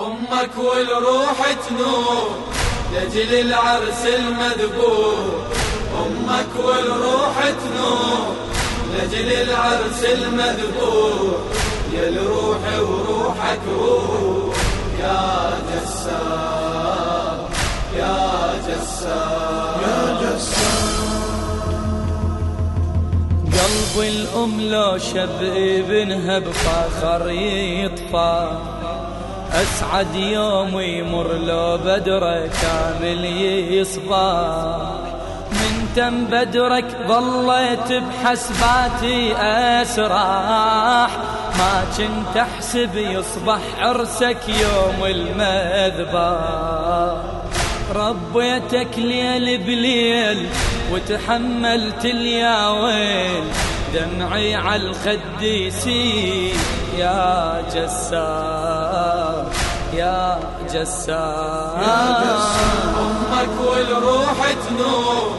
أمك والروح تنور لجل العرس المذبور. أمك والروح تنور لجل العرس المذبور. يا الروح وروحك روح. يا جسار يا جسار. يا جسار. قلب الأم لو شب ابنها بفخر يطفى. أسعد يوم يمر لو بدرك كامل يصبح. من تم بدرك ظليت بحسباتي أسراح. ما كنت أحسب يصبح عرسك يوم المذبح. ربيتك ليل بليل وتحملت الياويل. دمعي على الخد يسيل يا جسار. يا جسار أمك والروح تنور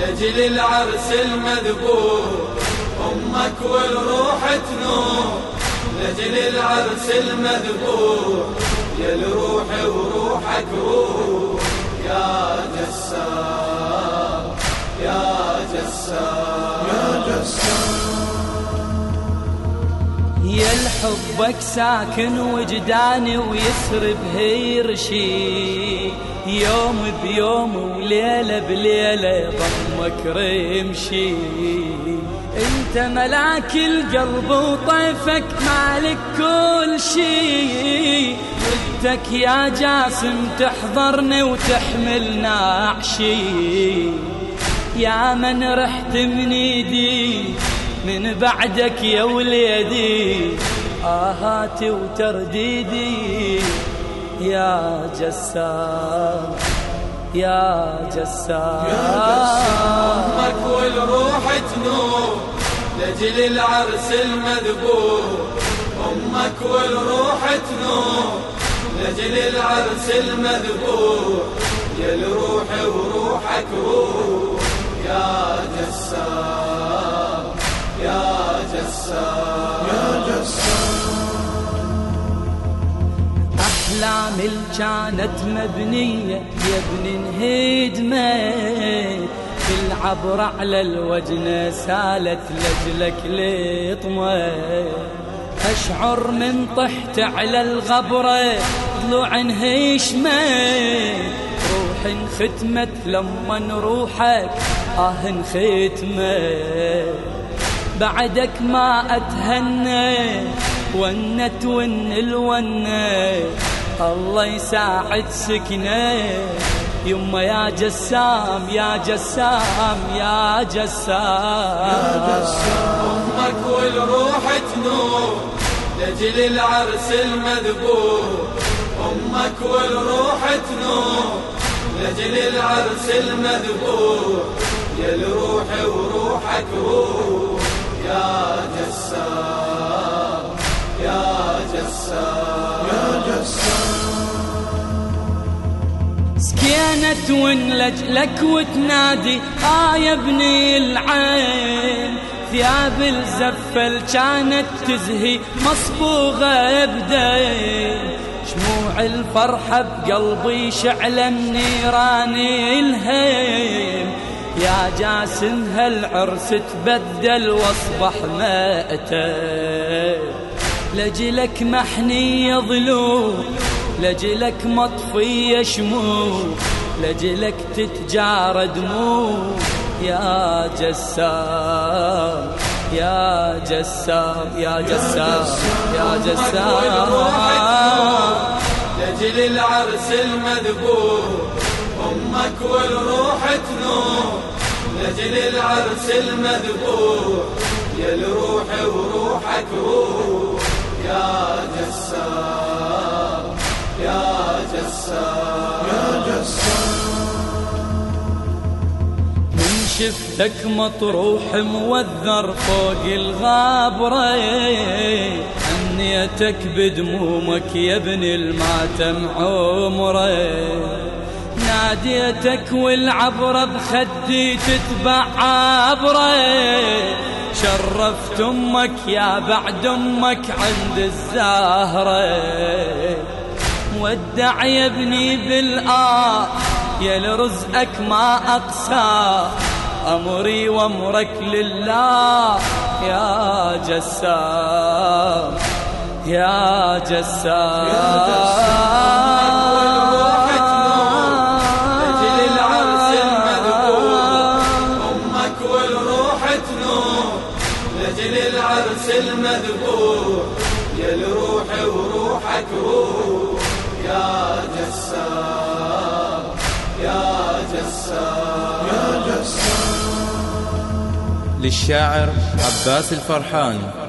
لجل العرس المذبور. أمك والروح تنور لجل العرس المذبور. يا الروح وروحك روح. يا جسار يا جسار يا الحبك ساكن وجداني ويسرب هيرشي يوم بيوم وليلة بليلة ضمك رمشي انت ملاك القلب وطيفك مالك كل شي. ودك يا جاسم تحضرني وتحملنا عشي. يا من رحت من ايدي من بعدك يا وليدي آهاتي وترديدي. يا جسار يا جسار أمك والروح تنور لجل العرس المذبور أمك والروح تنور لجل العرس المذبور يا الروح وروحك روح يا جسار يا جسار أحلامي كانت مبنية يا ابن انهدمت العبر على الوجنة سالت لجلك لطمة. أشعر من طحت على الغبرة ضلوع انهشمت روح ختمت لما روحك آه ختمت بعدك ما أتهنى ونت ون الونة. الله يساعد سكنة. يما يا جسام يا جسام يا جسام. أمك والروح تنور لجل العرس المذبور. أمك والروح تنور لجل العرس المذبور. يا الروح وروحك روح يا يا يا سكينة ونلج لك وتنادي آه يا ابني العين. ثياب الزفل كانت تزهي مصبوغة بدين. شموع الفرحة بقلبي شعلة نيران الهيم. يا جاسم هالعرس تبدل واصبح مأتى لجلك محنية ظلوم لجلك مطفية شموع لجلك تتجار دموع يا جسام يا جسام يا جسام يا جسام. لجل العرس المذبور أمك والروح تنور لجل العرس المذبور يا الروح وروحك روح يا جسار يا جسار. يا جسار. من شفتك مطروح موذر فوق الغابرة. حنيتك بدمومك يا ابن الماتم عمرة. ناديتك والعبرة بخدي تتبع عبره. شرفت أمك يا بعد أمك عند الزهرة. ودع يا ابني بالآه يا لرزقك ما أقسى. أمري وأمرك لله يا جسام. يا جسام. المذبوح يا الروح وروحك روح يا جسام يا جسام يا جسام للشاعر عباس الفرحاني.